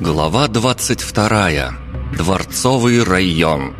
Глава 22. Дворцовый район.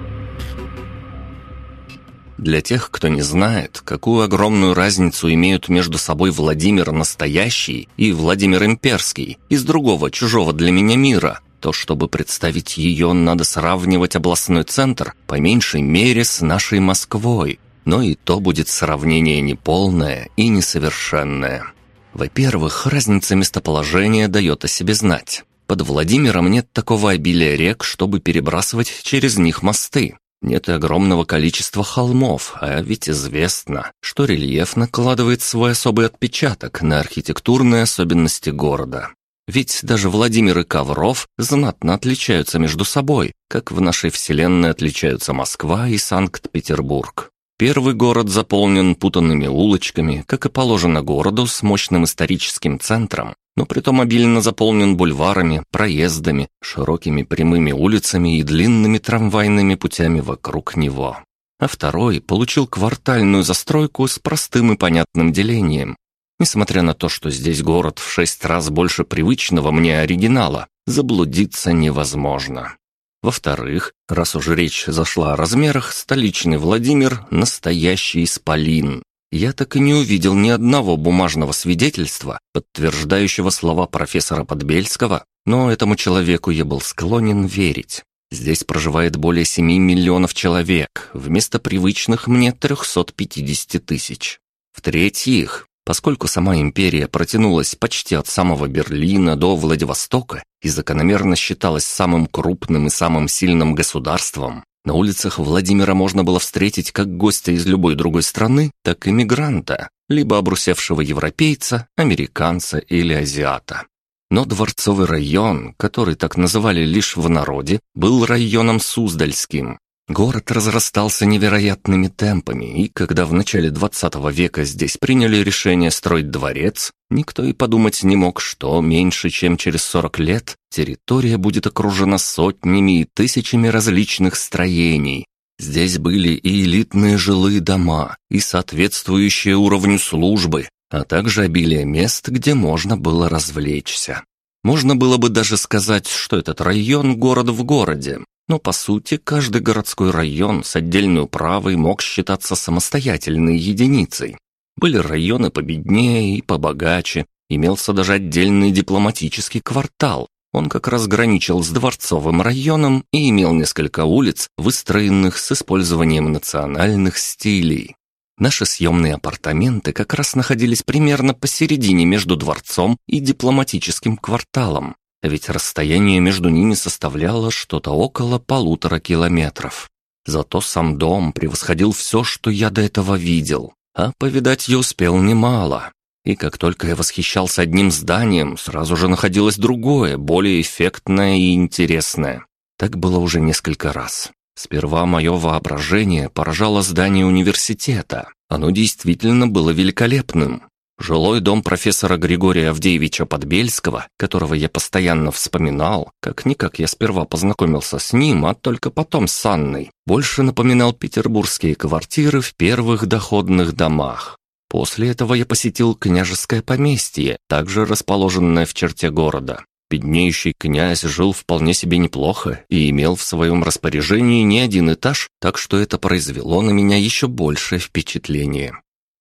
Для тех, кто не знает, какую огромную разницу имеют между собой Владимир настоящий и Владимир имперский из другого чужого для меня мира, то чтобы представить ее, надо сравнивать областной центр по меньшей мере с нашей Москвой. Но и то будет сравнение неполное и несовершенное. Во-первых, разница местоположения дает о себе знать. Под Владимиром нет такого обилия рек, чтобы перебрасывать через них мосты. Нет и огромного количества холмов, а ведь известно, что рельеф накладывает свой особый отпечаток на архитектурные особенности города. Ведь даже Владимир и Ковров знатно отличаются между собой, как в нашей вселенной отличаются Москва и Санкт-Петербург. Первый город заполнен путанными улочками, как и положено городу с мощным историческим центром, но притом обильно заполнен бульварами, проездами, широкими прямыми улицами и длинными трамвайными путями вокруг него. А второй получил квартальную застройку с простым и понятным делением. Несмотря на то, что здесь город в шесть раз больше привычного мне оригинала, заблудиться невозможно. Во-вторых, раз уже речь зашла о размерах, столичный Владимир – настоящий исполин, я так и не увидел ни одного бумажного свидетельства, подтверждающего слова профессора Подбельского, но этому человеку я был склонен верить. Здесь проживает более 7 миллионов человек, вместо привычных мне 350 тысяч. В-третьих, поскольку сама империя протянулась почти от самого Берлина до Владивостока и закономерно считалась самым крупным и самым сильным государством, на улицах Владимира можно было встретить как гостя из любой другой страны, так и мигранта, либо обрусевшего европейца, американца или азиата. Но Дворцовый район, который так называли лишь в народе, был районом Суздальским, Город разрастался невероятными темпами, и когда в начале 20 века здесь приняли решение строить дворец, никто и подумать не мог, что меньше чем через 40 лет территория будет окружена сотнями и тысячами различных строений. Здесь были и элитные жилые дома, и соответствующие уровню службы, а также обилие мест, где можно было развлечься. Можно было бы даже сказать, что этот район – город в городе, но, по сути, каждый городской район с отдельной управой мог считаться самостоятельной единицей. Были районы победнее и побогаче, имелся даже отдельный дипломатический квартал. Он как раз граничил с дворцовым районом и имел несколько улиц, выстроенных с использованием национальных стилей. Наши съемные апартаменты как раз находились примерно посередине между дворцом и дипломатическим кварталом ведь расстояние между ними составляло что-то около полутора километров. Зато сам дом превосходил все, что я до этого видел, а повидать я успел немало. И как только я восхищался одним зданием, сразу же находилось другое, более эффектное и интересное. Так было уже несколько раз. Сперва мое воображение поражало здание университета. Оно действительно было великолепным, Жилой дом профессора Григория Авдеевича Подбельского, которого я постоянно вспоминал, как-никак я сперва познакомился с ним, а только потом с Анной, больше напоминал петербургские квартиры в первых доходных домах. После этого я посетил княжеское поместье, также расположенное в черте города. Беднеющий князь жил вполне себе неплохо и имел в своем распоряжении не один этаж, так что это произвело на меня еще большее впечатление.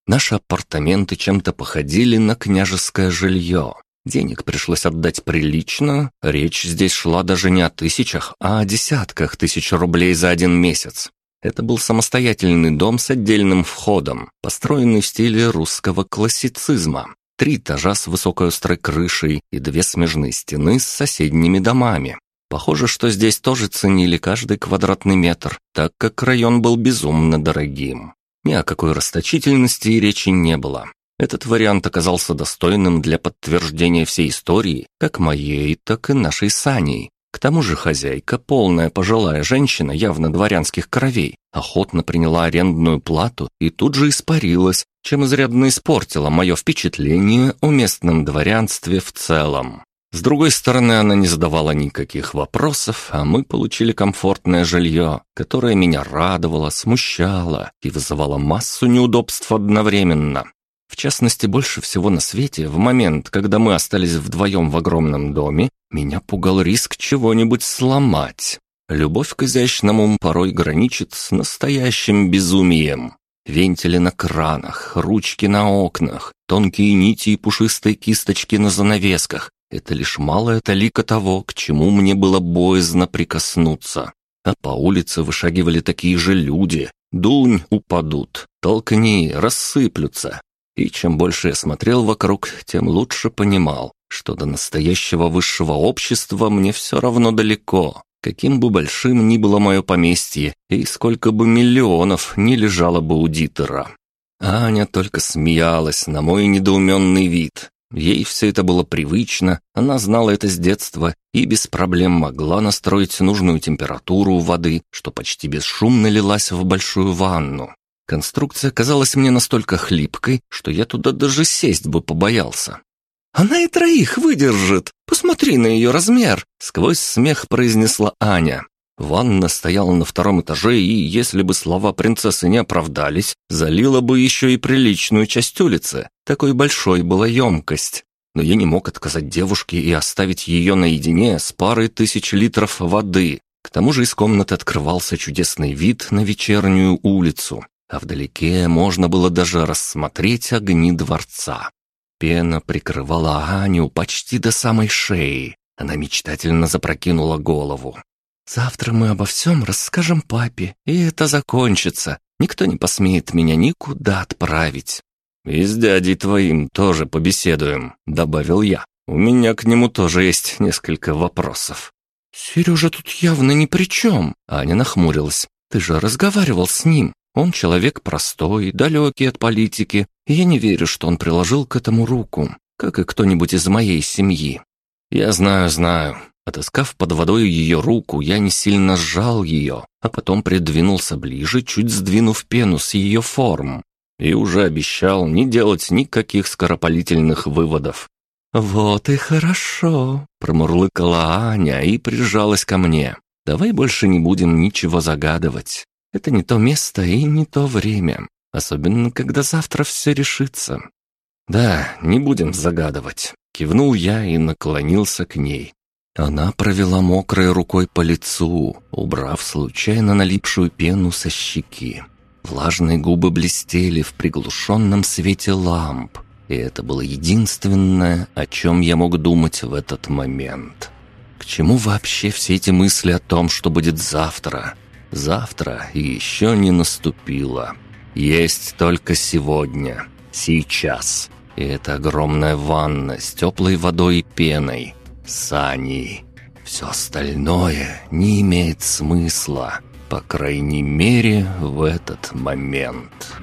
Наши апартаменты чем-то походили на княжеское жилье. Денег пришлось отдать прилично, речь здесь шла даже не о тысячах, а о десятках тысяч рублей за один месяц. Это был самостоятельный дом с отдельным входом, построенный в стиле русского классицизма. Три этажа с высокой острой крышей и две смежные стены с соседними домами. Похоже, что здесь тоже ценили каждый квадратный метр, так как район был безумно дорогим. Ни о какой расточительности и речи не было. Этот вариант оказался достойным для подтверждения всей истории, как моей, так и нашей Саней. К тому же хозяйка, полная пожилая женщина явно дворянских кровей, охотно приняла арендную плату и тут же испарилась, чем изрядно испортила мое впечатление о местном дворянстве в целом. С другой стороны, она не задавала никаких вопросов, а мы получили комфортное жилье, которое меня радовало, смущало и вызывало массу неудобств одновременно. В частности, больше всего на свете, в момент, когда мы остались вдвоем в огромном доме, меня пугал риск чего-нибудь сломать. Любовь к изящному порой граничит с настоящим безумием. Вентили на кранах, ручки на окнах, тонкие нити и пушистые кисточки на занавесках — это лишь малая талика того, к чему мне было боязно прикоснуться. А по улице вышагивали такие же люди. Дунь упадут, толкни, рассыплются. И чем больше я смотрел вокруг, тем лучше понимал, что до настоящего высшего общества мне все равно далеко каким бы большим ни было мое поместье и сколько бы миллионов не лежало бы у Дитера. Аня только смеялась на мой недоуменный вид. Ей все это было привычно, она знала это с детства и без проблем могла настроить нужную температуру воды, что почти бесшумно лилась в большую ванну. Конструкция казалась мне настолько хлипкой, что я туда даже сесть бы побоялся. «Она и троих выдержит! Посмотри на ее размер!» Сквозь смех произнесла Аня. Ванна стояла на втором этаже, и, если бы слова принцессы не оправдались, залила бы еще и приличную часть улицы. Такой большой была емкость. Но я не мог отказать девушке и оставить ее наедине с парой тысяч литров воды. К тому же из комнаты открывался чудесный вид на вечернюю улицу, а вдалеке можно было даже рассмотреть огни дворца. Пена прикрывала Аню почти до самой шеи. Она мечтательно запрокинула голову. «Завтра мы обо всем расскажем папе, и это закончится. Никто не посмеет меня никуда отправить». «И с дядей твоим тоже побеседуем», — добавил я. «У меня к нему тоже есть несколько вопросов». «Сережа тут явно ни при чем», — Аня нахмурилась. «Ты же разговаривал с ним. Он человек простой, далекий от политики, я не верю, что он приложил к этому руку, как и кто-нибудь из моей семьи. Я знаю, знаю. Отыскав под водой ее руку, я не сильно сжал ее, а потом придвинулся ближе, чуть сдвинув пену с ее форм. И уже обещал не делать никаких скоропалительных выводов. «Вот и хорошо», — промурлыкала Аня и прижалась ко мне. «Давай больше не будем ничего загадывать. Это не то место и не то время, особенно когда завтра все решится. Да, не будем загадывать. Кивнул я и наклонился к ней. Она провела мокрой рукой по лицу, убрав случайно налипшую пену со щеки. Влажные губы блестели в приглушенном свете ламп, и это было единственное, о чем я мог думать в этот момент. К чему вообще все эти мысли о том, что будет завтра? Завтра еще не наступило. Есть только сегодня, сейчас. И это огромная ванна с теплой водой и пеной. Сани. Все остальное не имеет смысла. По крайней мере, в этот момент.